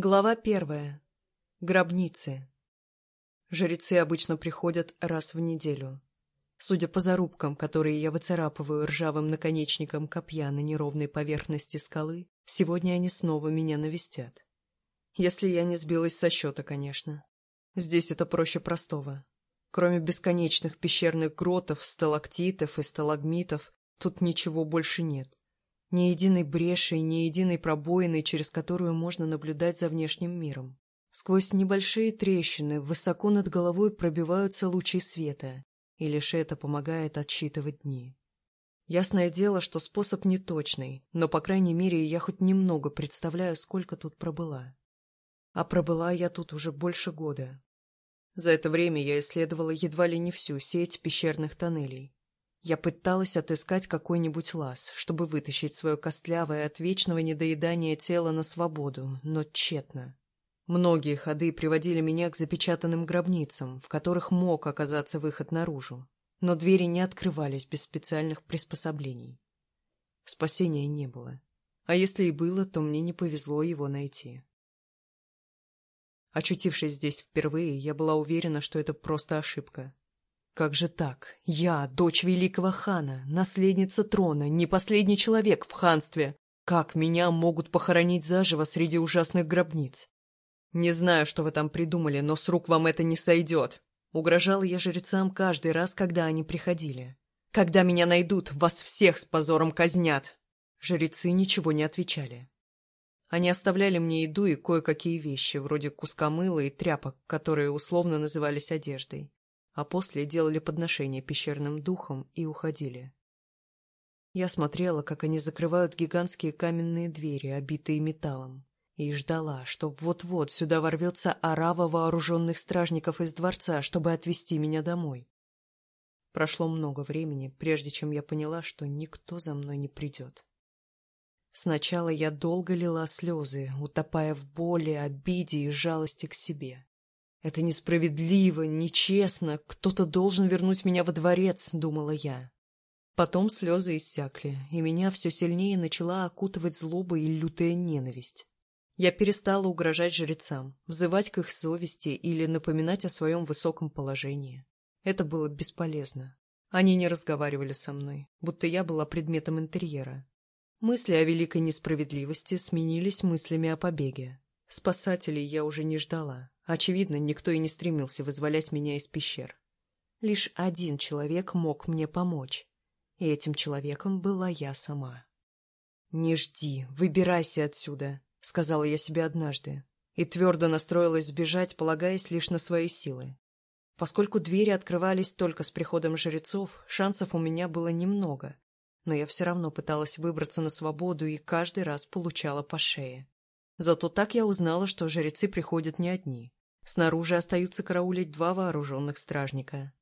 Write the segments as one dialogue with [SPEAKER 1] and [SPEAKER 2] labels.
[SPEAKER 1] Глава первая. Гробницы. Жрецы обычно приходят раз в неделю. Судя по зарубкам, которые я выцарапываю ржавым наконечником копья на неровной поверхности скалы, сегодня они снова меня навестят. Если я не сбилась со счета, конечно. Здесь это проще простого. Кроме бесконечных пещерных гротов, сталактитов и сталагмитов, тут ничего больше нет. Ни единой бреши, ни единой пробоины, через которую можно наблюдать за внешним миром. Сквозь небольшие трещины высоко над головой пробиваются лучи света, и лишь это помогает отсчитывать дни. Ясное дело, что способ неточный, но, по крайней мере, я хоть немного представляю, сколько тут пробыла. А пробыла я тут уже больше года. За это время я исследовала едва ли не всю сеть пещерных тоннелей. Я пыталась отыскать какой-нибудь лаз, чтобы вытащить свое костлявое от вечного недоедания тело на свободу, но тщетно. Многие ходы приводили меня к запечатанным гробницам, в которых мог оказаться выход наружу, но двери не открывались без специальных приспособлений. Спасения не было. А если и было, то мне не повезло его найти. Очутившись здесь впервые, я была уверена, что это просто ошибка. Как же так? Я, дочь великого хана, наследница трона, не последний человек в ханстве. Как меня могут похоронить заживо среди ужасных гробниц? Не знаю, что вы там придумали, но с рук вам это не сойдет. Угрожала я жрецам каждый раз, когда они приходили. Когда меня найдут, вас всех с позором казнят. Жрецы ничего не отвечали. Они оставляли мне еду и кое-какие вещи, вроде куска мыла и тряпок, которые условно назывались одеждой а после делали подношения пещерным духам и уходили. Я смотрела, как они закрывают гигантские каменные двери, обитые металлом, и ждала, что вот-вот сюда ворвется орава вооруженных стражников из дворца, чтобы отвезти меня домой. Прошло много времени, прежде чем я поняла, что никто за мной не придет. Сначала я долго лила слезы, утопая в боли, обиде и жалости к себе. Это несправедливо, нечестно. Кто-то должен вернуть меня во дворец, думала я. Потом слезы иссякли, и меня все сильнее начала окутывать злоба и лютая ненависть. Я перестала угрожать жрецам, взывать к их совести или напоминать о своем высоком положении. Это было бесполезно. Они не разговаривали со мной, будто я была предметом интерьера. Мысли о великой несправедливости сменились мыслями о побеге. Спасателей я уже не ждала. Очевидно, никто и не стремился вызволять меня из пещер. Лишь один человек мог мне помочь, и этим человеком была я сама. «Не жди, выбирайся отсюда», — сказала я себе однажды, и твердо настроилась сбежать, полагаясь лишь на свои силы. Поскольку двери открывались только с приходом жрецов, шансов у меня было немного, но я все равно пыталась выбраться на свободу и каждый раз получала по шее. Зато так я узнала, что жрецы приходят не одни. Снаружи остаются караулить два вооруженных стражника.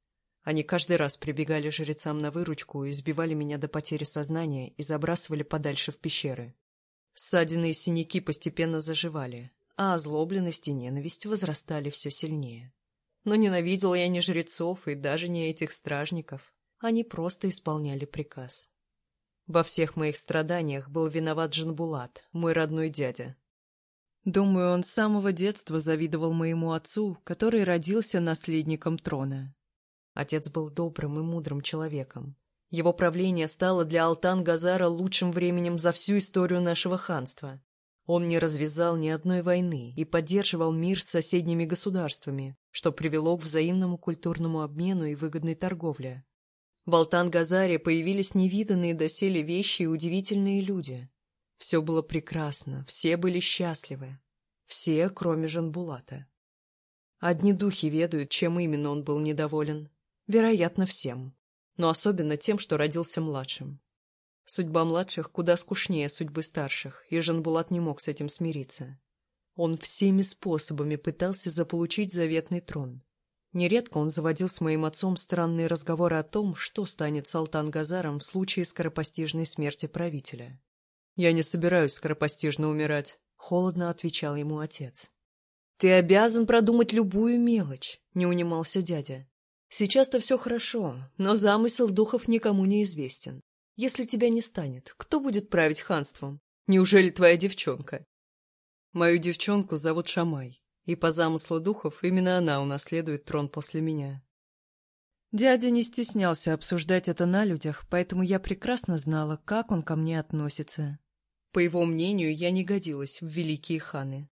[SPEAKER 1] Они каждый раз прибегали жрецам на выручку и избивали меня до потери сознания и забрасывали подальше в пещеры. Ссадины и синяки постепенно заживали, а озлобленность и ненависть возрастали все сильнее. Но ненавидел я не жрецов и даже не этих стражников. Они просто исполняли приказ. Во всех моих страданиях был виноват Жанбулат, мой родной дядя, Думаю, он с самого детства завидовал моему отцу, который родился наследником трона. Отец был добрым и мудрым человеком. Его правление стало для Алтан-Газара лучшим временем за всю историю нашего ханства. Он не развязал ни одной войны и поддерживал мир с соседними государствами, что привело к взаимному культурному обмену и выгодной торговле. В Алтан-Газаре появились невиданные доселе вещи и удивительные люди. Все было прекрасно, все были счастливы. Все, кроме Жанбулата. Одни духи ведают, чем именно он был недоволен. Вероятно, всем. Но особенно тем, что родился младшим. Судьба младших куда скучнее судьбы старших, и Жанбулат не мог с этим смириться. Он всеми способами пытался заполучить заветный трон. Нередко он заводил с моим отцом странные разговоры о том, что станет Салтан Газаром в случае скоропостижной смерти правителя. «Я не собираюсь скоропостижно умирать», — холодно отвечал ему отец. «Ты обязан продумать любую мелочь», — не унимался дядя. «Сейчас-то все хорошо, но замысел духов никому не известен. Если тебя не станет, кто будет править ханством? Неужели твоя девчонка?» Мою девчонку зовут Шамай, и по замыслу духов именно она унаследует трон после меня. Дядя не стеснялся обсуждать это на людях, поэтому я прекрасно знала, как он ко мне относится. По его мнению, я не годилась в великие ханы.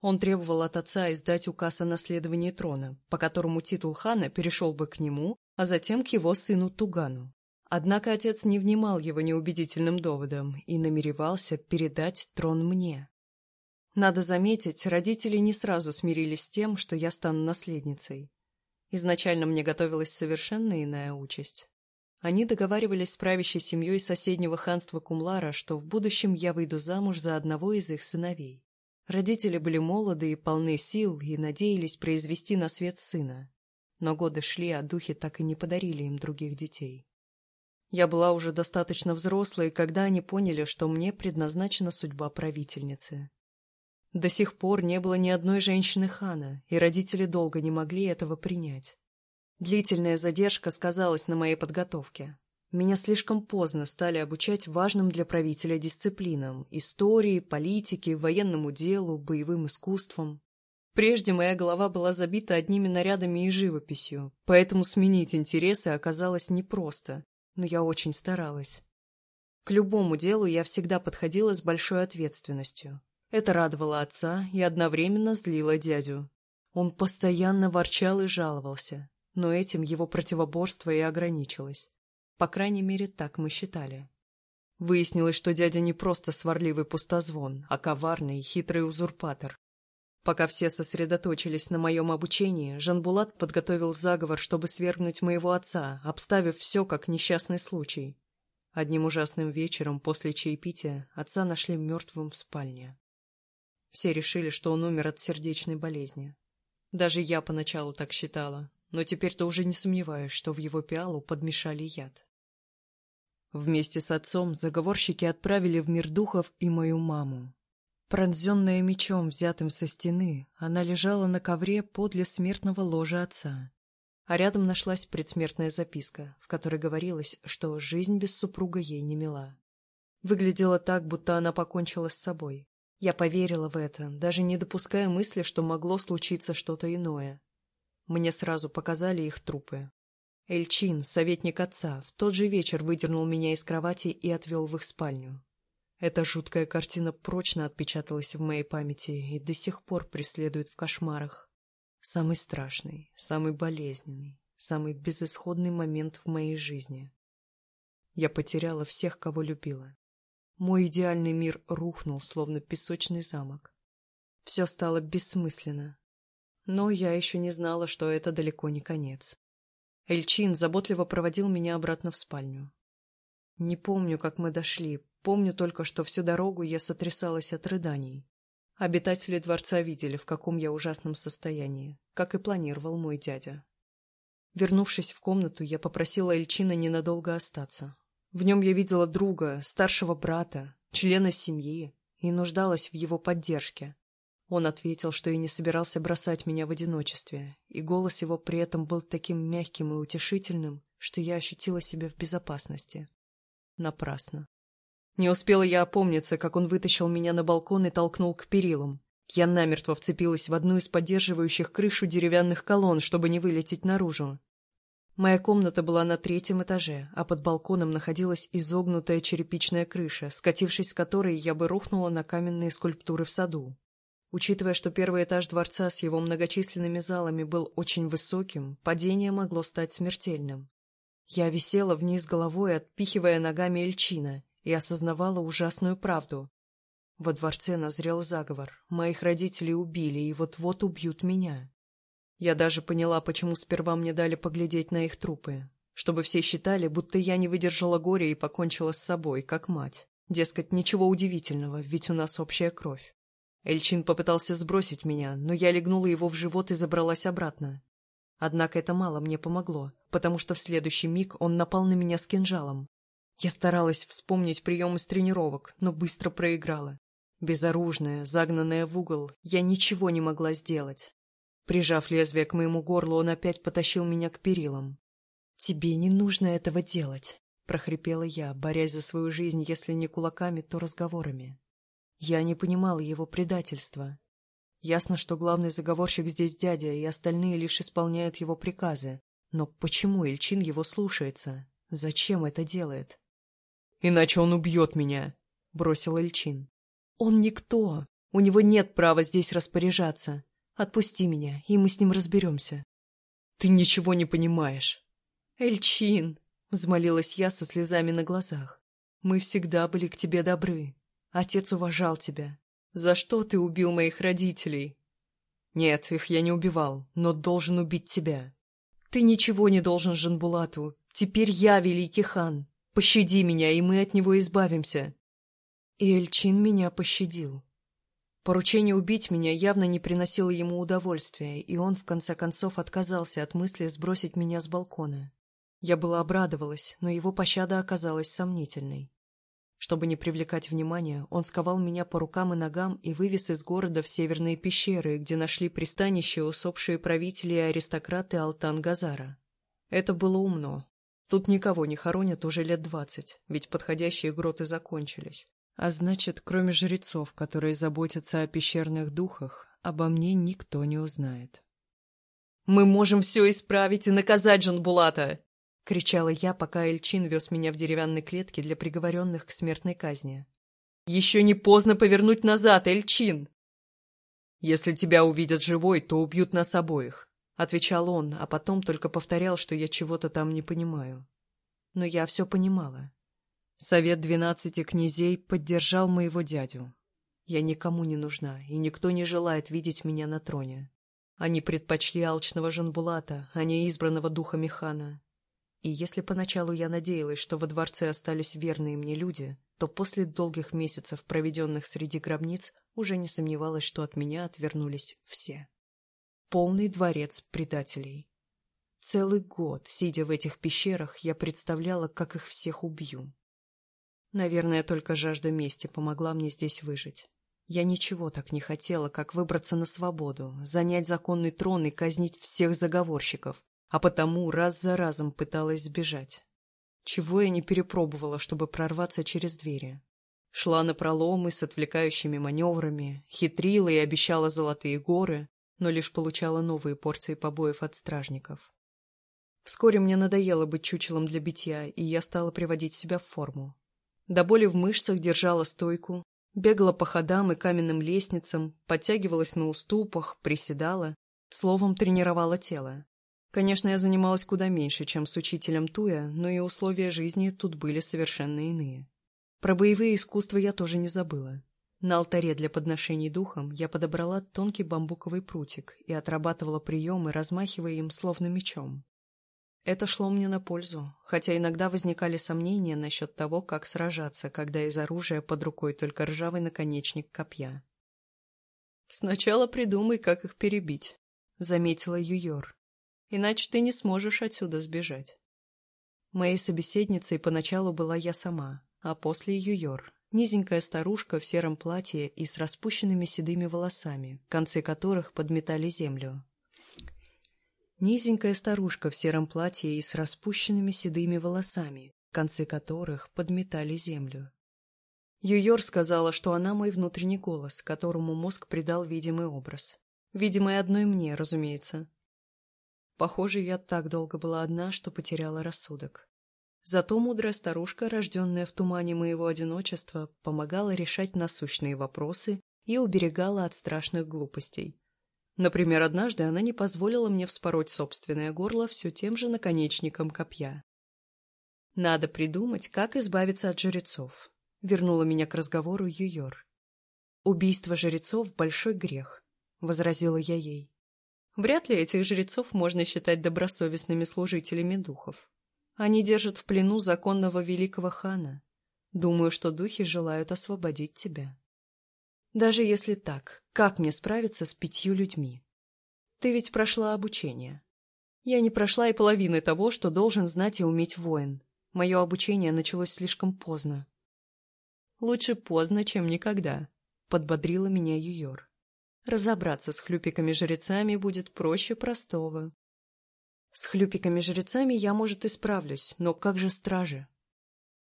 [SPEAKER 1] Он требовал от отца издать указ о наследовании трона, по которому титул хана перешел бы к нему, а затем к его сыну Тугану. Однако отец не внимал его неубедительным доводам и намеревался передать трон мне. Надо заметить, родители не сразу смирились с тем, что я стану наследницей. Изначально мне готовилась совершенно иная участь. Они договаривались с правящей семьей соседнего ханства Кумлара, что в будущем я выйду замуж за одного из их сыновей. Родители были молоды и полны сил и надеялись произвести на свет сына. Но годы шли, а духи так и не подарили им других детей. Я была уже достаточно взрослой, когда они поняли, что мне предназначена судьба правительницы. До сих пор не было ни одной женщины хана, и родители долго не могли этого принять. Длительная задержка сказалась на моей подготовке. Меня слишком поздно стали обучать важным для правителя дисциплинам – истории, политике, военному делу, боевым искусствам. Прежде моя голова была забита одними нарядами и живописью, поэтому сменить интересы оказалось непросто, но я очень старалась. К любому делу я всегда подходила с большой ответственностью. Это радовало отца и одновременно злило дядю. Он постоянно ворчал и жаловался, но этим его противоборство и ограничилось. По крайней мере, так мы считали. Выяснилось, что дядя не просто сварливый пустозвон, а коварный и хитрый узурпатор. Пока все сосредоточились на моем обучении, Жанбулат подготовил заговор, чтобы свергнуть моего отца, обставив все как несчастный случай. Одним ужасным вечером после чаепития отца нашли мертвым в спальне. Все решили, что он умер от сердечной болезни. Даже я поначалу так считала, но теперь-то уже не сомневаюсь, что в его пиалу подмешали яд. Вместе с отцом заговорщики отправили в мир духов и мою маму. Пронзенная мечом, взятым со стены, она лежала на ковре подле смертного ложа отца. А рядом нашлась предсмертная записка, в которой говорилось, что жизнь без супруга ей не мила. Выглядело так, будто она покончила с собой, я поверила в это, даже не допуская мысли, что могло случиться что-то иное. Мне сразу показали их трупы. Эльчин, советник отца, в тот же вечер выдернул меня из кровати и отвел в их спальню. Эта жуткая картина прочно отпечаталась в моей памяти и до сих пор преследует в кошмарах. Самый страшный, самый болезненный, самый безысходный момент в моей жизни. Я потеряла всех, кого любила. Мой идеальный мир рухнул, словно песочный замок. Все стало бессмысленно. Но я еще не знала, что это далеко не конец. Эльчин заботливо проводил меня обратно в спальню. Не помню, как мы дошли, помню только, что всю дорогу я сотрясалась от рыданий. Обитатели дворца видели, в каком я ужасном состоянии, как и планировал мой дядя. Вернувшись в комнату, я попросила Эльчина ненадолго остаться. В нем я видела друга, старшего брата, члена семьи и нуждалась в его поддержке. Он ответил, что и не собирался бросать меня в одиночестве, и голос его при этом был таким мягким и утешительным, что я ощутила себя в безопасности. Напрасно. Не успела я опомниться, как он вытащил меня на балкон и толкнул к перилам. Я намертво вцепилась в одну из поддерживающих крышу деревянных колонн, чтобы не вылететь наружу. Моя комната была на третьем этаже, а под балконом находилась изогнутая черепичная крыша, скатившись с которой я бы рухнула на каменные скульптуры в саду. Учитывая, что первый этаж дворца с его многочисленными залами был очень высоким, падение могло стать смертельным. Я висела вниз головой, отпихивая ногами Эльчина, и осознавала ужасную правду. Во дворце назрел заговор. Моих родителей убили и вот-вот убьют меня. Я даже поняла, почему сперва мне дали поглядеть на их трупы. Чтобы все считали, будто я не выдержала горя и покончила с собой, как мать. Дескать, ничего удивительного, ведь у нас общая кровь. Эльчин попытался сбросить меня, но я легнула его в живот и забралась обратно. Однако это мало мне помогло, потому что в следующий миг он напал на меня с кинжалом. Я старалась вспомнить прием из тренировок, но быстро проиграла. Безоружная, загнанная в угол, я ничего не могла сделать. Прижав лезвие к моему горлу, он опять потащил меня к перилам. «Тебе не нужно этого делать», — прохрипела я, борясь за свою жизнь, если не кулаками, то разговорами. Я не понимала его предательства. Ясно, что главный заговорщик здесь дядя, и остальные лишь исполняют его приказы. Но почему Ильчин его слушается? Зачем это делает? «Иначе он убьет меня», — бросил Ильчин. «Он никто. У него нет права здесь распоряжаться. Отпусти меня, и мы с ним разберемся». «Ты ничего не понимаешь». «Эльчин», — взмолилась я со слезами на глазах, — «мы всегда были к тебе добры. Отец уважал тебя. За что ты убил моих родителей?» «Нет, их я не убивал, но должен убить тебя». «Ты ничего не должен Жанбулату. Теперь я великий хан. Пощади меня, и мы от него избавимся». И Эльчин меня пощадил. Поручение убить меня явно не приносило ему удовольствия, и он, в конце концов, отказался от мысли сбросить меня с балкона. Я была обрадовалась, но его пощада оказалась сомнительной. Чтобы не привлекать внимания, он сковал меня по рукам и ногам и вывез из города в северные пещеры, где нашли пристанище усопшие правители и аристократы Алтан-Газара. Это было умно. Тут никого не хоронят уже лет двадцать, ведь подходящие гроты закончились. А значит, кроме жрецов, которые заботятся о пещерных духах, обо мне никто не узнает. «Мы можем все исправить и наказать Жанбулата!» — кричала я, пока Эльчин вез меня в деревянной клетке для приговоренных к смертной казни. «Еще не поздно повернуть назад, Эльчин!» «Если тебя увидят живой, то убьют нас обоих», — отвечал он, а потом только повторял, что я чего-то там не понимаю. Но я все понимала. Совет двенадцати князей поддержал моего дядю. Я никому не нужна, и никто не желает видеть меня на троне. Они предпочли алчного Жанбулата, а не избранного духами хана. И если поначалу я надеялась, что во дворце остались верные мне люди, то после долгих месяцев, проведенных среди гробниц, уже не сомневалась, что от меня отвернулись все. Полный дворец предателей. Целый год, сидя в этих пещерах, я представляла, как их всех убью. Наверное, только жажда мести помогла мне здесь выжить. Я ничего так не хотела, как выбраться на свободу, занять законный трон и казнить всех заговорщиков, а потому раз за разом пыталась сбежать. Чего я не перепробовала, чтобы прорваться через двери. Шла на проломы с отвлекающими маневрами, хитрила и обещала золотые горы, но лишь получала новые порции побоев от стражников. Вскоре мне надоело быть чучелом для битья, и я стала приводить себя в форму. До боли в мышцах держала стойку, бегала по ходам и каменным лестницам, подтягивалась на уступах, приседала, словом, тренировала тело. Конечно, я занималась куда меньше, чем с учителем Туя, но и условия жизни тут были совершенно иные. Про боевые искусства я тоже не забыла. На алтаре для подношений духом я подобрала тонкий бамбуковый прутик и отрабатывала приемы, размахивая им словно мечом. Это шло мне на пользу, хотя иногда возникали сомнения насчет того, как сражаться, когда из оружия под рукой только ржавый наконечник копья. «Сначала придумай, как их перебить», — заметила Юйор. «Иначе ты не сможешь отсюда сбежать». Моей собеседницей поначалу была я сама, а после Юйор, низенькая старушка в сером платье и с распущенными седыми волосами, концы которых подметали землю. Низенькая старушка в сером платье и с распущенными седыми волосами, концы которых подметали землю. Юйор сказала, что она мой внутренний голос, которому мозг придал видимый образ. Видимый одной мне, разумеется. Похоже, я так долго была одна, что потеряла рассудок. Зато мудрая старушка, рожденная в тумане моего одиночества, помогала решать насущные вопросы и уберегала от страшных глупостей. Например, однажды она не позволила мне вспороть собственное горло все тем же наконечником копья. «Надо придумать, как избавиться от жрецов», — вернула меня к разговору Юйор. «Убийство жрецов — большой грех», — возразила я ей. «Вряд ли этих жрецов можно считать добросовестными служителями духов. Они держат в плену законного великого хана. Думаю, что духи желают освободить тебя». Даже если так, как мне справиться с пятью людьми? Ты ведь прошла обучение. Я не прошла и половины того, что должен знать и уметь воин. Мое обучение началось слишком поздно. Лучше поздно, чем никогда, — подбодрила меня Юйор. Разобраться с хлюпиками-жрецами будет проще простого. С хлюпиками-жрецами я, может, и справлюсь, но как же стражи?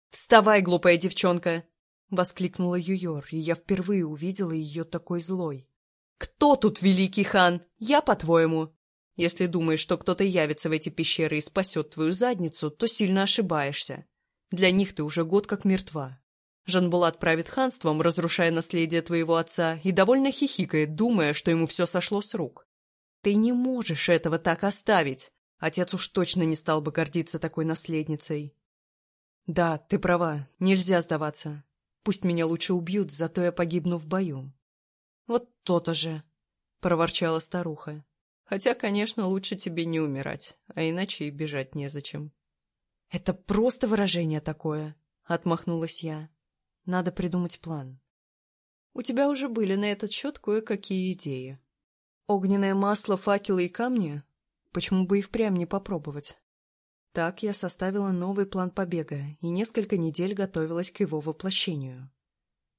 [SPEAKER 1] «Вставай, глупая девчонка!» — Воскликнула Юйор, и я впервые увидела ее такой злой. «Кто тут великий хан? Я, по-твоему?» Если думаешь, что кто-то явится в эти пещеры и спасет твою задницу, то сильно ошибаешься. Для них ты уже год как мертва. Жанбулат правит ханством, разрушая наследие твоего отца, и довольно хихикает, думая, что ему все сошло с рук. Ты не можешь этого так оставить. Отец уж точно не стал бы гордиться такой наследницей. Да, ты права, нельзя сдаваться. Пусть меня лучше убьют, зато я погибну в бою. Вот то-то же, — проворчала старуха. Хотя, конечно, лучше тебе не умирать, а иначе и бежать незачем. — Это просто выражение такое, — отмахнулась я. — Надо придумать план. У тебя уже были на этот счет кое-какие идеи. Огненное масло, факелы и камни? Почему бы и впрямь не попробовать? Так я составила новый план побега и несколько недель готовилась к его воплощению.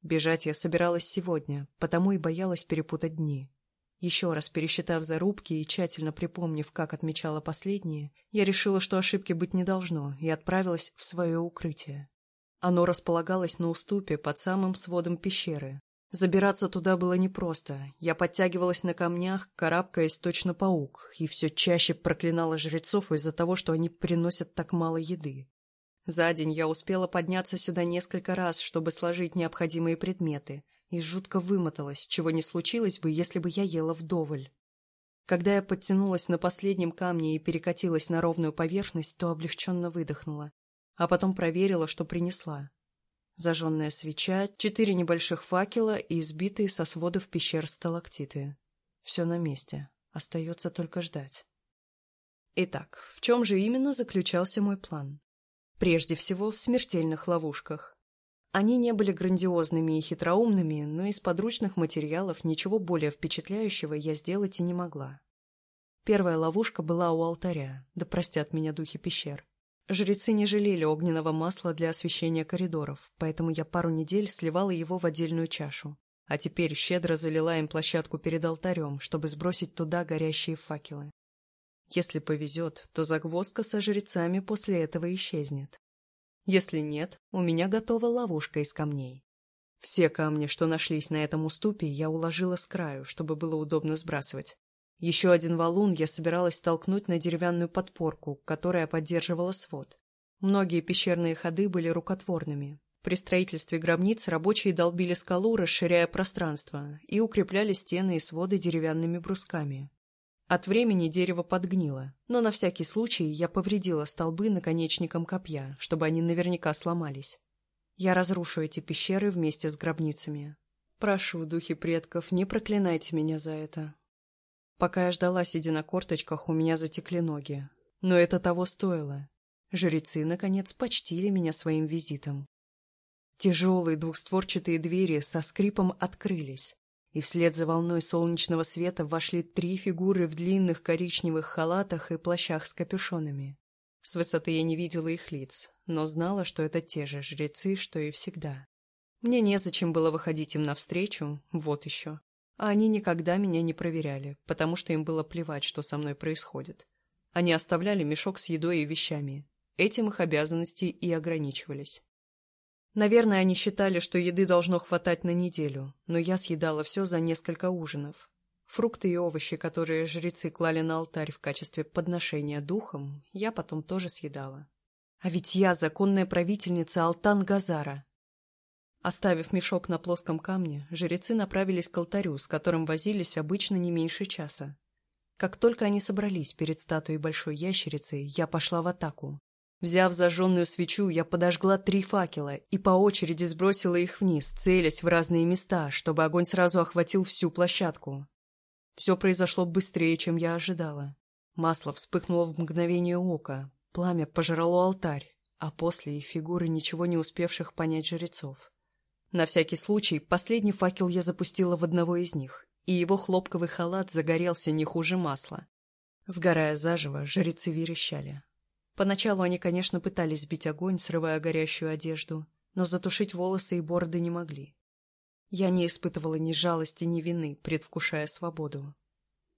[SPEAKER 1] Бежать я собиралась сегодня, потому и боялась перепутать дни. Еще раз пересчитав зарубки и тщательно припомнив, как отмечала последние, я решила, что ошибки быть не должно, и отправилась в свое укрытие. Оно располагалось на уступе под самым сводом пещеры, Забираться туда было непросто. Я подтягивалась на камнях, карабкаясь точно паук, и все чаще проклинала жрецов из-за того, что они приносят так мало еды. За день я успела подняться сюда несколько раз, чтобы сложить необходимые предметы, и жутко вымоталась, чего не случилось бы, если бы я ела вдоволь. Когда я подтянулась на последнем камне и перекатилась на ровную поверхность, то облегченно выдохнула, а потом проверила, что принесла. Зажженная свеча, четыре небольших факела и избитые со сводов пещер сталактиты. Все на месте. Остается только ждать. Итак, в чем же именно заключался мой план? Прежде всего, в смертельных ловушках. Они не были грандиозными и хитроумными, но из подручных материалов ничего более впечатляющего я сделать и не могла. Первая ловушка была у алтаря, да простят меня духи пещер. Жрецы не жалели огненного масла для освещения коридоров, поэтому я пару недель сливала его в отдельную чашу, а теперь щедро залила им площадку перед алтарем, чтобы сбросить туда горящие факелы. Если повезет, то загвоздка со жрецами после этого исчезнет. Если нет, у меня готова ловушка из камней. Все камни, что нашлись на этом уступе, я уложила с краю, чтобы было удобно сбрасывать. Еще один валун я собиралась толкнуть на деревянную подпорку, которая поддерживала свод. Многие пещерные ходы были рукотворными. При строительстве гробниц рабочие долбили скалу, расширяя пространство, и укрепляли стены и своды деревянными брусками. От времени дерево подгнило, но на всякий случай я повредила столбы наконечником копья, чтобы они наверняка сломались. Я разрушу эти пещеры вместе с гробницами. Прошу, духи предков, не проклинайте меня за это. Пока я ждала, сидя на корточках, у меня затекли ноги. Но это того стоило. Жрецы, наконец, почтили меня своим визитом. Тяжелые двухстворчатые двери со скрипом открылись, и вслед за волной солнечного света вошли три фигуры в длинных коричневых халатах и плащах с капюшонами. С высоты я не видела их лиц, но знала, что это те же жрецы, что и всегда. Мне незачем было выходить им навстречу, вот еще. А они никогда меня не проверяли, потому что им было плевать, что со мной происходит. Они оставляли мешок с едой и вещами. Этим их обязанности и ограничивались. Наверное, они считали, что еды должно хватать на неделю, но я съедала все за несколько ужинов. Фрукты и овощи, которые жрецы клали на алтарь в качестве подношения духом, я потом тоже съедала. А ведь я законная правительница Алтан-Газара, Оставив мешок на плоском камне, жрецы направились к алтарю, с которым возились обычно не меньше часа. Как только они собрались перед статуей большой ящерицы, я пошла в атаку. Взяв зажженную свечу, я подожгла три факела и по очереди сбросила их вниз, целясь в разные места, чтобы огонь сразу охватил всю площадку. Все произошло быстрее, чем я ожидала. Масло вспыхнуло в мгновение ока, пламя пожрало алтарь, а после и фигуры ничего не успевших понять жрецов. На всякий случай последний факел я запустила в одного из них, и его хлопковый халат загорелся не хуже масла. Сгорая заживо, жрецы верещали. Поначалу они, конечно, пытались сбить огонь, срывая горящую одежду, но затушить волосы и бороды не могли. Я не испытывала ни жалости, ни вины, предвкушая свободу.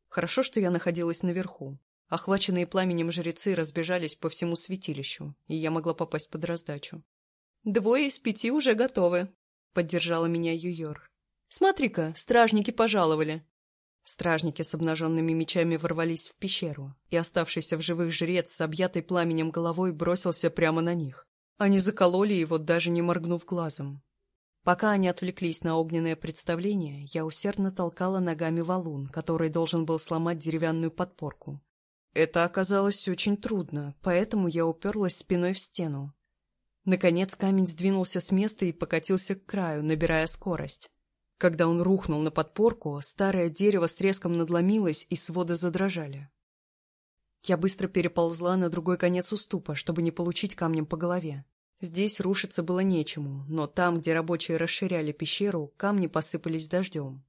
[SPEAKER 1] Хорошо, что я находилась наверху. Охваченные пламенем жрецы разбежались по всему святилищу, и я могла попасть под раздачу. «Двое из пяти уже готовы», поддержала меня Юйор. «Смотри-ка, стражники пожаловали!» Стражники с обнаженными мечами ворвались в пещеру, и оставшийся в живых жрец с объятой пламенем головой бросился прямо на них. Они закололи его, даже не моргнув глазом. Пока они отвлеклись на огненное представление, я усердно толкала ногами валун, который должен был сломать деревянную подпорку. Это оказалось очень трудно, поэтому я уперлась спиной в стену. Наконец камень сдвинулся с места и покатился к краю, набирая скорость. Когда он рухнул на подпорку, старое дерево с треском надломилось, и своды задрожали. Я быстро переползла на другой конец уступа, чтобы не получить камнем по голове. Здесь рушиться было нечему, но там, где рабочие расширяли пещеру, камни посыпались дождем.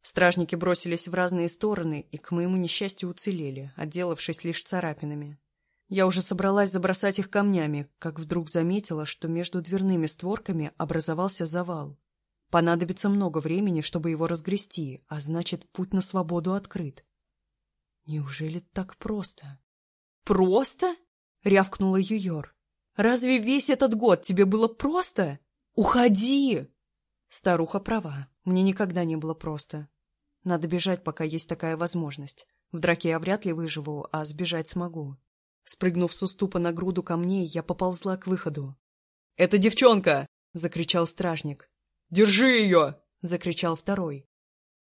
[SPEAKER 1] Стражники бросились в разные стороны и, к моему несчастью, уцелели, отделавшись лишь царапинами. Я уже собралась забросать их камнями, как вдруг заметила, что между дверными створками образовался завал. Понадобится много времени, чтобы его разгрести, а значит, путь на свободу открыт. Неужели так просто? «Просто?» — рявкнула Юйор. Разве весь этот год тебе было просто? Уходи!» Старуха права. Мне никогда не было просто. Надо бежать, пока есть такая возможность. В драке я вряд ли выживу, а сбежать смогу. Спрыгнув с уступа на груду камней, я поползла к выходу. «Это девчонка!» — закричал стражник. «Держи ее!» — закричал второй.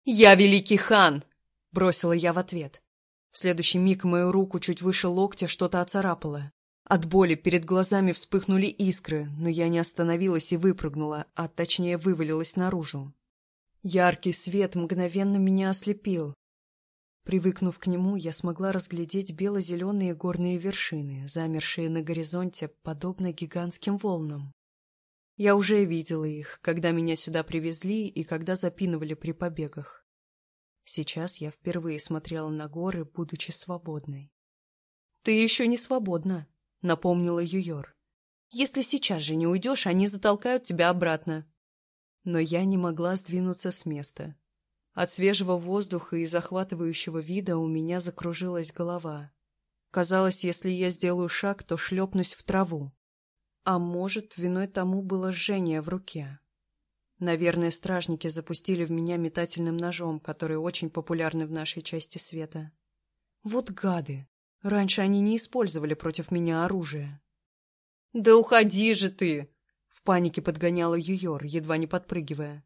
[SPEAKER 1] «Я великий хан!» — бросила я в ответ. В следующий миг мою руку чуть выше локтя что-то оцарапало. От боли перед глазами вспыхнули искры, но я не остановилась и выпрыгнула, а точнее вывалилась наружу. Яркий свет мгновенно меня ослепил. Привыкнув к нему, я смогла разглядеть бело-зеленые горные вершины, замершие на горизонте, подобно гигантским волнам. Я уже видела их, когда меня сюда привезли и когда запинывали при побегах. Сейчас я впервые смотрела на горы, будучи свободной. «Ты еще не свободна», — напомнила Юйор. «Если сейчас же не уйдешь, они затолкают тебя обратно». Но я не могла сдвинуться с места. От свежего воздуха и захватывающего вида у меня закружилась голова. Казалось, если я сделаю шаг, то шлепнусь в траву. А может, виной тому было жжение в руке. Наверное, стражники запустили в меня метательным ножом, который очень популярны в нашей части света. Вот гады! Раньше они не использовали против меня оружие. «Да уходи же ты!» — в панике подгоняла Юйор, едва не подпрыгивая.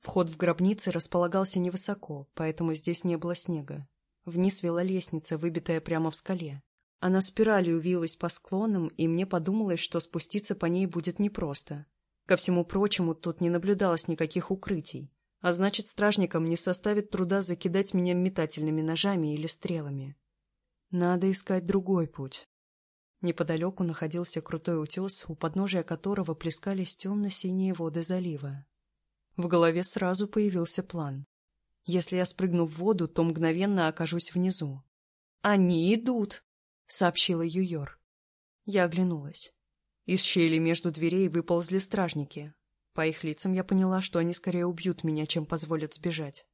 [SPEAKER 1] Вход в гробницы располагался невысоко, поэтому здесь не было снега. Вниз вела лестница, выбитая прямо в скале. Она спиралью вилась по склонам, и мне подумалось, что спуститься по ней будет непросто. Ко всему прочему, тут не наблюдалось никаких укрытий, а значит, стражникам не составит труда закидать меня метательными ножами или стрелами. Надо искать другой путь. Неподалеку находился крутой утес, у подножия которого плескались темно-синие воды залива. В голове сразу появился план. Если я спрыгну в воду, то мгновенно окажусь внизу. «Они идут!» — сообщила Юйор. Я оглянулась. Из щели между дверей выползли стражники. По их лицам я поняла, что они скорее убьют меня, чем позволят сбежать.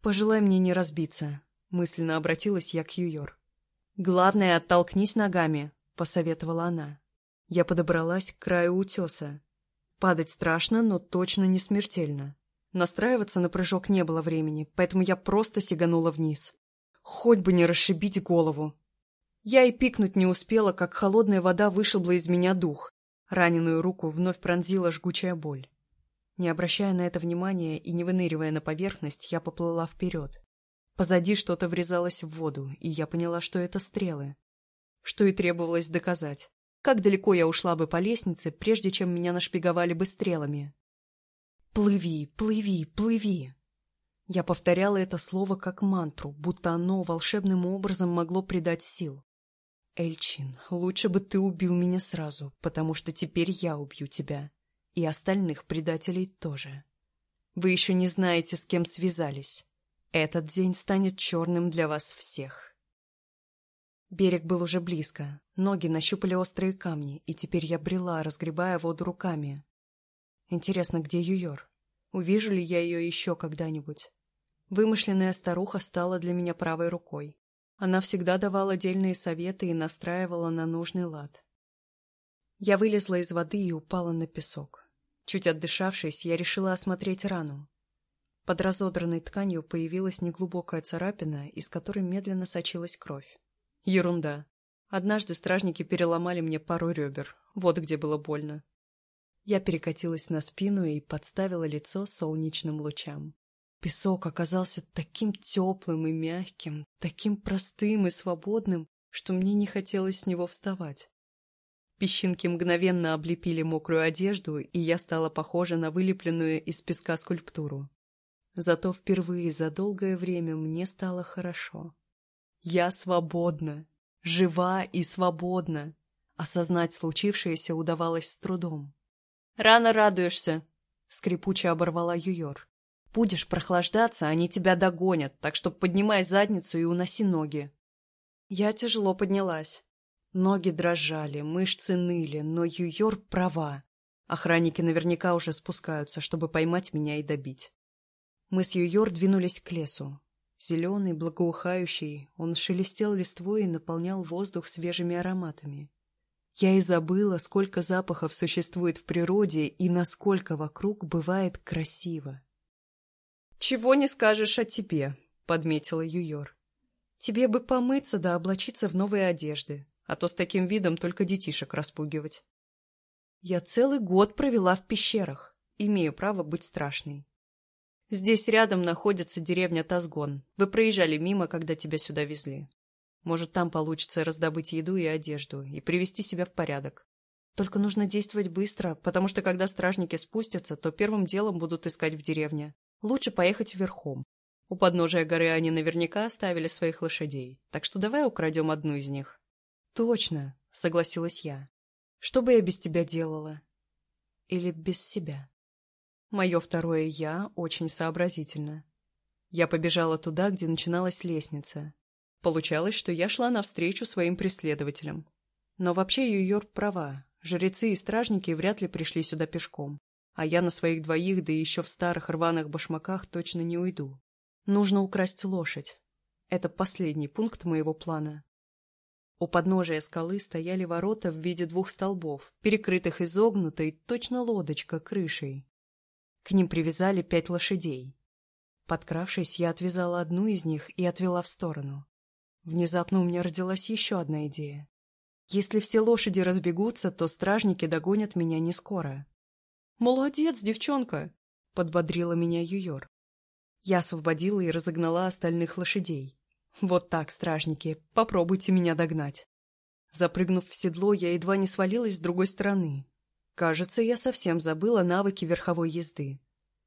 [SPEAKER 1] «Пожелай мне не разбиться», — мысленно обратилась я к Юйор. «Главное, оттолкнись ногами», — посоветовала она. Я подобралась к краю утеса. Падать страшно, но точно не смертельно. Настраиваться на прыжок не было времени, поэтому я просто сиганула вниз. Хоть бы не расшибить голову. Я и пикнуть не успела, как холодная вода вышибла из меня дух. Раненую руку вновь пронзила жгучая боль. Не обращая на это внимания и не выныривая на поверхность, я поплыла вперед. Позади что-то врезалось в воду, и я поняла, что это стрелы. Что и требовалось доказать. Как далеко я ушла бы по лестнице, прежде чем меня нашпиговали бы стрелами? «Плыви, плыви, плыви!» Я повторяла это слово как мантру, будто оно волшебным образом могло придать сил. «Эльчин, лучше бы ты убил меня сразу, потому что теперь я убью тебя. И остальных предателей тоже. Вы еще не знаете, с кем связались. Этот день станет черным для вас всех. Берег был уже близко. Ноги нащупали острые камни, и теперь я брела, разгребая воду руками. Интересно, где Юйор? Увижу ли я ее еще когда-нибудь? Вымышленная старуха стала для меня правой рукой. Она всегда давала дельные советы и настраивала на нужный лад. Я вылезла из воды и упала на песок. Чуть отдышавшись, я решила осмотреть рану. Под разодранной тканью появилась неглубокая царапина, из которой медленно сочилась кровь. Ерунда. Однажды стражники переломали мне пару ребер. Вот где было больно. Я перекатилась на спину и подставила лицо солнечным лучам. Песок оказался таким теплым и мягким, таким простым и свободным, что мне не хотелось с него вставать. Песчинки мгновенно облепили мокрую одежду, и я стала похожа на вылепленную из песка скульптуру. Зато впервые за долгое время мне стало хорошо. Я свободна, жива и свободна. Осознать случившееся удавалось с трудом. «Рано радуешься», — скрипуче оборвала Юйор. «Будешь прохлаждаться, они тебя догонят, так что поднимай задницу и уноси ноги». Я тяжело поднялась. Ноги дрожали, мышцы ныли, но Юйор права. Охранники наверняка уже спускаются, чтобы поймать меня и добить. Мы с Юйор двинулись к лесу. Зеленый, благоухающий, он шелестел листвой и наполнял воздух свежими ароматами. Я и забыла, сколько запахов существует в природе и насколько вокруг бывает красиво. «Чего не скажешь о тебе», — подметила Юйор. «Тебе бы помыться да облачиться в новые одежды, а то с таким видом только детишек распугивать». «Я целый год провела в пещерах, имею право быть страшной. Здесь рядом находится деревня Тазгон. Вы проезжали мимо, когда тебя сюда везли. Может, там получится раздобыть еду и одежду и привести себя в порядок. Только нужно действовать быстро, потому что когда стражники спустятся, то первым делом будут искать в деревне. Лучше поехать верхом. У подножия горы они наверняка оставили своих лошадей, так что давай украдем одну из них. Точно, согласилась я. Что бы я без тебя делала? Или без себя? Мое второе «я» очень сообразительно. Я побежала туда, где начиналась лестница. Получалось, что я шла навстречу своим преследователям. Но вообще Юйор права. Жрецы и стражники вряд ли пришли сюда пешком. А я на своих двоих, да еще в старых рваных башмаках, точно не уйду. Нужно украсть лошадь. Это последний пункт моего плана. У подножия скалы стояли ворота в виде двух столбов, перекрытых изогнутой, точно лодочка, крышей. К ним привязали пять лошадей. Подкравшись, я отвязала одну из них и отвела в сторону. Внезапно у меня родилась еще одна идея. Если все лошади разбегутся, то стражники догонят меня не скоро. «Молодец, девчонка!» — подбодрила меня Юйор. Я освободила и разогнала остальных лошадей. «Вот так, стражники, попробуйте меня догнать». Запрыгнув в седло, я едва не свалилась с другой стороны, Кажется, я совсем забыла навыки верховой езды.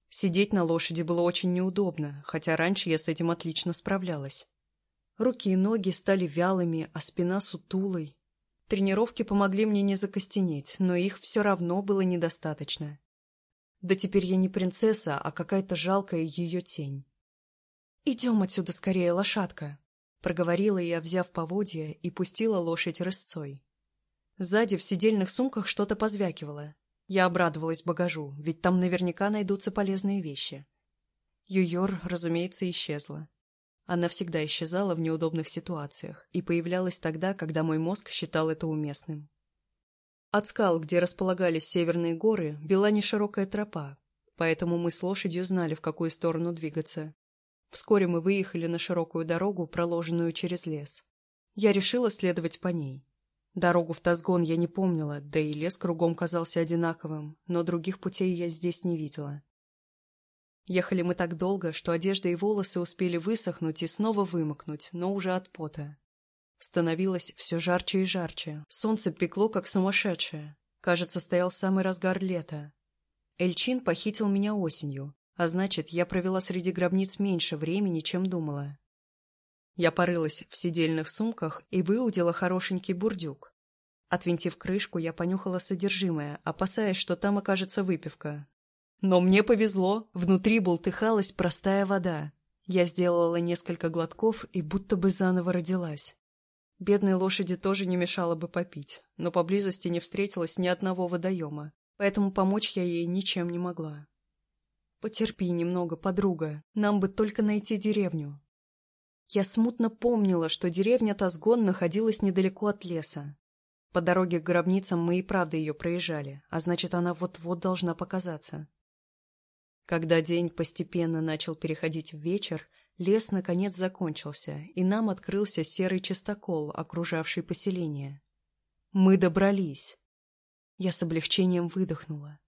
[SPEAKER 1] Сидеть на лошади было очень неудобно, хотя раньше я с этим отлично справлялась. Руки и ноги стали вялыми, а спина сутулой. Тренировки помогли мне не закостенеть, но их все равно было недостаточно. Да теперь я не принцесса, а какая-то жалкая ее тень. «Идем отсюда скорее, лошадка!» — проговорила я, взяв поводья, и пустила лошадь рысцой. Сзади в сидельных сумках что-то позвякивало. Я обрадовалась багажу, ведь там наверняка найдутся полезные вещи. Юйор, разумеется, исчезла. Она всегда исчезала в неудобных ситуациях и появлялась тогда, когда мой мозг считал это уместным. От скал, где располагались северные горы, вела неширокая тропа, поэтому мы с лошадью знали, в какую сторону двигаться. Вскоре мы выехали на широкую дорогу, проложенную через лес. Я решила следовать по ней. Дорогу в Тазгон я не помнила, да и лес кругом казался одинаковым, но других путей я здесь не видела. Ехали мы так долго, что одежда и волосы успели высохнуть и снова вымокнуть, но уже от пота. Становилось все жарче и жарче. Солнце пекло, как сумасшедшее. Кажется, стоял самый разгар лета. Эльчин похитил меня осенью, а значит, я провела среди гробниц меньше времени, чем думала. Я порылась в сидельных сумках и выудила хорошенький бурдюк. Отвинтив крышку, я понюхала содержимое, опасаясь, что там окажется выпивка. Но мне повезло, внутри бултыхалась простая вода. Я сделала несколько глотков и будто бы заново родилась. Бедной лошади тоже не мешало бы попить, но поблизости не встретилось ни одного водоема, поэтому помочь я ей ничем не могла. «Потерпи немного, подруга, нам бы только найти деревню», я смутно помнила, что деревня Тазгон находилась недалеко от леса. По дороге к гробницам мы и правда ее проезжали, а значит, она вот-вот должна показаться. Когда день постепенно начал переходить в вечер, лес наконец закончился, и нам открылся серый частокол, окружавший поселение. Мы добрались. Я с облегчением выдохнула.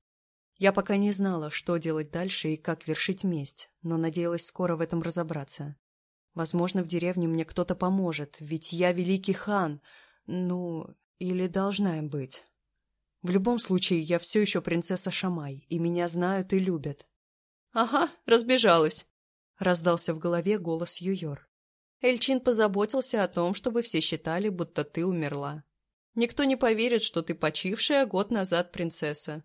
[SPEAKER 1] Я пока не знала, что делать дальше и как вершить месть, но надеялась скоро в этом разобраться. Возможно, в деревне мне кто-то поможет, ведь я великий хан. Ну, или должна им быть. В любом случае, я все еще принцесса Шамай, и меня знают и любят. — Ага, разбежалась, — раздался в голове голос Юйор. Эльчин позаботился о том, чтобы все считали, будто ты умерла. Никто не поверит, что ты почившая год назад принцесса.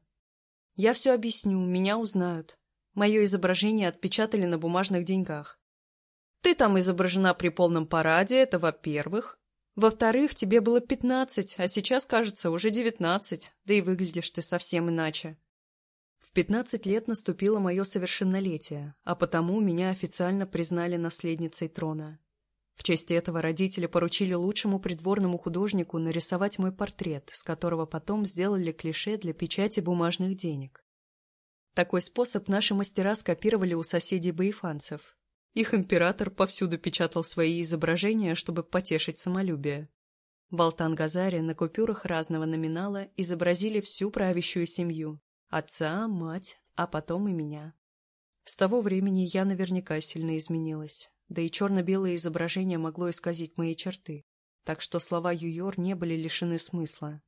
[SPEAKER 1] Я все объясню, меня узнают. Мое изображение отпечатали на бумажных деньгах. Ты там изображена при полном параде, это во-первых. Во-вторых, тебе было пятнадцать, а сейчас, кажется, уже девятнадцать, да и выглядишь ты совсем иначе. В пятнадцать лет наступило мое совершеннолетие, а потому меня официально признали наследницей трона. В честь этого родители поручили лучшему придворному художнику нарисовать мой портрет, с которого потом сделали клише для печати бумажных денег. Такой способ наши мастера скопировали у соседей-боефанцев. Их император повсюду печатал свои изображения, чтобы потешить самолюбие. В Алтан-Газаре на купюрах разного номинала изобразили всю правящую семью – отца, мать, а потом и меня. С того времени я наверняка сильно изменилась, да и черно-белое изображение могло исказить мои черты, так что слова Юйор не были лишены смысла.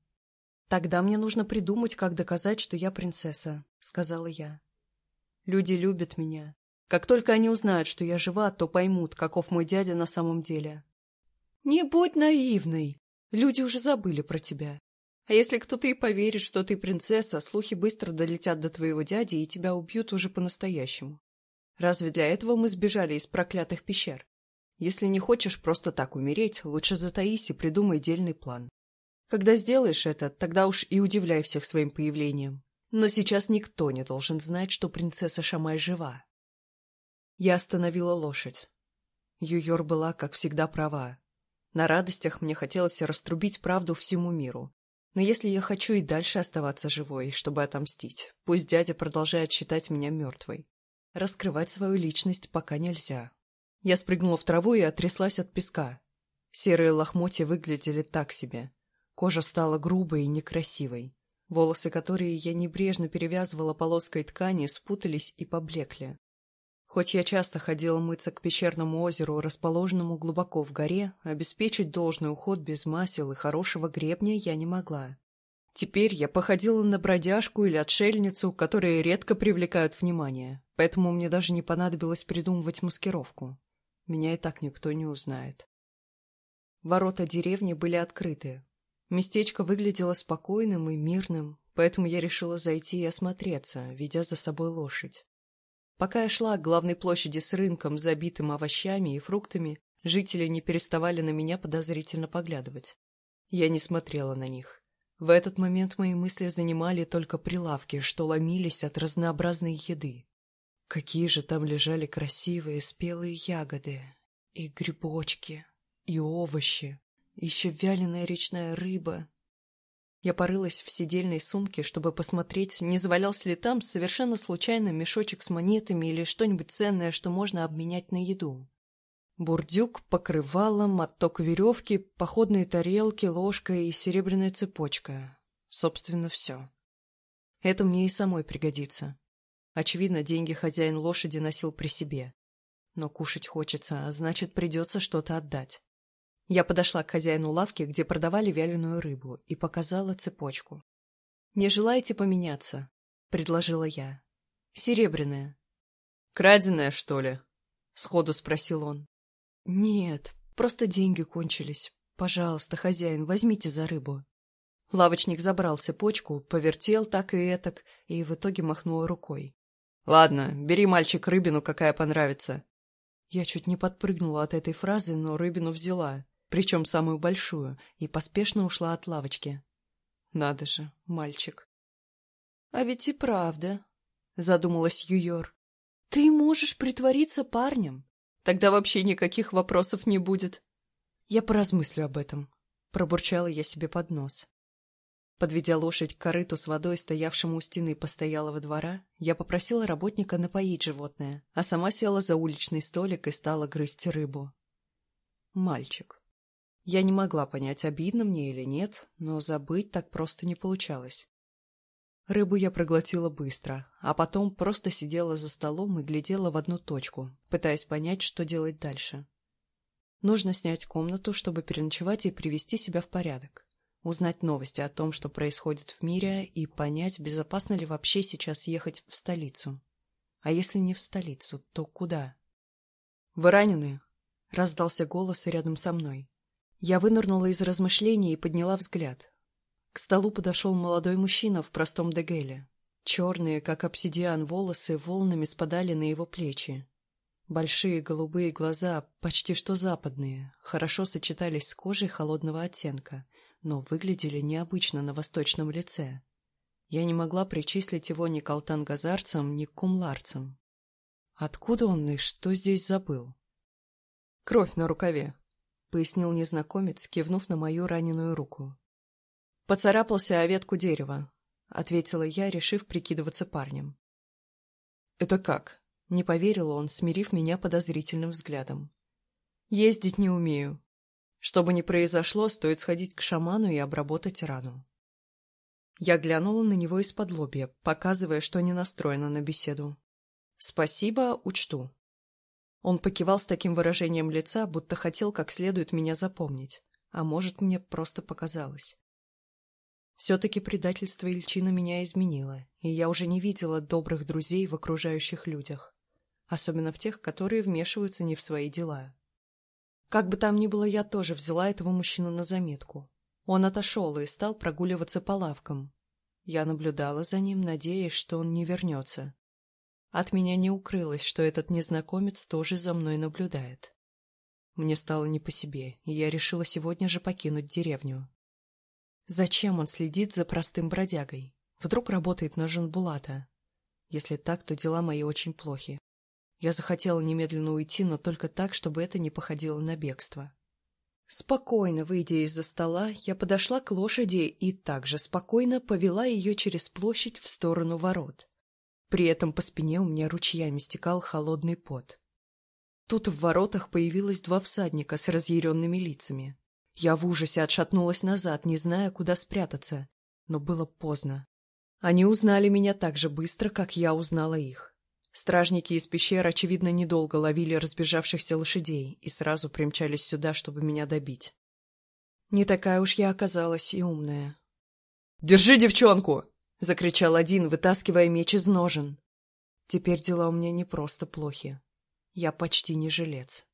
[SPEAKER 1] «Тогда мне нужно придумать, как доказать, что я принцесса», — сказала я. «Люди любят меня, как только они узнают, что я жива, то поймут, каков мой дядя на самом деле. Не будь наивной. Люди уже забыли про тебя. А если кто-то и поверит, что ты принцесса, слухи быстро долетят до твоего дяди и тебя убьют уже по-настоящему. Разве для этого мы сбежали из проклятых пещер? Если не хочешь просто так умереть, лучше затаись и придумай дельный план. Когда сделаешь это, тогда уж и удивляй всех своим появлением. Но сейчас никто не должен знать, что принцесса Шамай жива. Я остановила лошадь. Юйор была, как всегда, права. На радостях мне хотелось раструбить правду всему миру. Но если я хочу и дальше оставаться живой, чтобы отомстить, пусть дядя продолжает считать меня мертвой. Раскрывать свою личность пока нельзя. Я спрыгнула в траву и отряслась от песка. Серые лохмотья выглядели так себе. Кожа стала грубой и некрасивой. Волосы, которые я небрежно перевязывала полоской ткани, спутались и поблекли. Хоть я часто ходила мыться к пещерному озеру, расположенному глубоко в горе, обеспечить должный уход без масел и хорошего гребня я не могла. Теперь я походила на бродяжку или отшельницу, которые редко привлекают внимание, поэтому мне даже не понадобилось придумывать маскировку. Меня и так никто не узнает. Ворота деревни были открыты. Местечко выглядело спокойным и мирным, поэтому я решила зайти и осмотреться, ведя за собой лошадь. Пока я шла к главной площади с рынком, забитым овощами и фруктами, жители не переставали на меня подозрительно поглядывать. Я не смотрела на них. В этот момент мои мысли занимали только прилавки, что ломились от разнообразной еды. Какие же там лежали красивые спелые ягоды, и грибочки, и овощи, еще вяленая речная рыба, я порылась в сидельной сумке, чтобы посмотреть, не завалялся ли там совершенно случайно мешочек с монетами или что-нибудь ценное, что можно обменять на еду. Бурдюк, покрывало, моток веревки, походные тарелки, ложка и серебряная цепочка. Собственно, все. Это мне и самой пригодится. Очевидно, деньги хозяин лошади носил при себе. Но кушать хочется, а значит, придется что-то отдать. Я подошла к хозяину лавки, где продавали вяленую рыбу, и показала цепочку. «Не желаете поменяться?» — предложила я. «Серебряная». «Краденая, что ли?» — сходу спросил он. «Нет, просто деньги кончились. Пожалуйста, хозяин, возьмите за рыбу». Лавочник забрал цепочку, повертел так и этак, и в итоге махнул рукой. «Ладно, бери, мальчик, рыбину, какая понравится». Я чуть не подпрыгнула от этой фразы, но рыбину взяла причем самую большую, и поспешно ушла от лавочки. Надо же, мальчик. — А ведь и правда, — задумалась Юйор. — Ты можешь притвориться парнем. Тогда вообще никаких вопросов не будет. Я поразмыслю об этом, — пробурчала я себе под нос. Подведя лошадь к корыту с водой, стоявшему у стены постоялого двора, я попросила работника напоить животное, а сама села за уличный столик и стала грызть рыбу. Мальчик. Я не могла понять, обидно мне или нет, но забыть так просто не получалось. Рыбу я проглотила быстро, а потом просто сидела за столом и глядела в одну точку, пытаясь понять, что делать дальше. Нужно снять комнату, чтобы переночевать и привести себя в порядок. Узнать новости о том, что происходит в мире, и понять, безопасно ли вообще сейчас ехать в столицу. А если не в столицу, то куда? «Вы ранены?» — раздался голос рядом со мной. Я вынырнула из размышлений и подняла взгляд. К столу подошел молодой мужчина в простом дегеле. Черные, как обсидиан, волосы волнами спадали на его плечи. Большие голубые глаза, почти что западные, хорошо сочетались с кожей холодного оттенка, но выглядели необычно на восточном лице. Я не могла причислить его ни к алтангазарцам, ни к кумларцам. Откуда он и что здесь забыл? «Кровь на рукаве», — пояснил незнакомец, кивнув на мою раненую руку. «Поцарапался о ветку дерева», — ответила я, решив прикидываться парнем. «Это как?» — не поверил он, смирив меня подозрительным взглядом. «Ездить не умею. Что бы ни произошло, стоит сходить к шаману и обработать рану». Я глянула на него из-под лобья, показывая, что не настроена на беседу. «Спасибо, учту». Он покивал с таким выражением лица, будто хотел как следует меня запомнить, а может, мне просто показалось. Все-таки предательство Ильчина меня изменило, и я уже не видела добрых друзей в окружающих людях. Особенно в тех, которые вмешиваются не в свои дела. Как бы там ни было, я тоже взяла этого мужчину на заметку. Он отошел и стал прогуливаться по лавкам. Я наблюдала за ним, надеясь, что он не вернется. От меня не укрылось, что этот незнакомец тоже за мной наблюдает. Мне стало не по себе, и я решила сегодня же покинуть деревню. Зачем он следит за простым бродягой? Вдруг работает на Жанбулата? Если так, то дела мои очень плохи. Я захотела немедленно уйти, но только так, чтобы это не походило на бегство. Спокойно выйдя из-за стола, я подошла к лошади и также спокойно повела ее через площадь в сторону ворот. При этом по спине у меня ручьями стекал холодный пот. Тут в воротах появилось два всадника с разъяренными лицами. Я в ужасе отшатнулась назад, не зная, куда спрятаться. Но было поздно. Они узнали меня так же быстро, как я узнала их. Стражники из пещер, очевидно, недолго ловили разбежавшихся лошадей и сразу примчались сюда, чтобы меня добить. Не такая уж я оказалась и умная. «Держи девчонку!» — закричал один, вытаскивая меч из ножен. Теперь дела у меня не просто плохи. Я почти не жилец.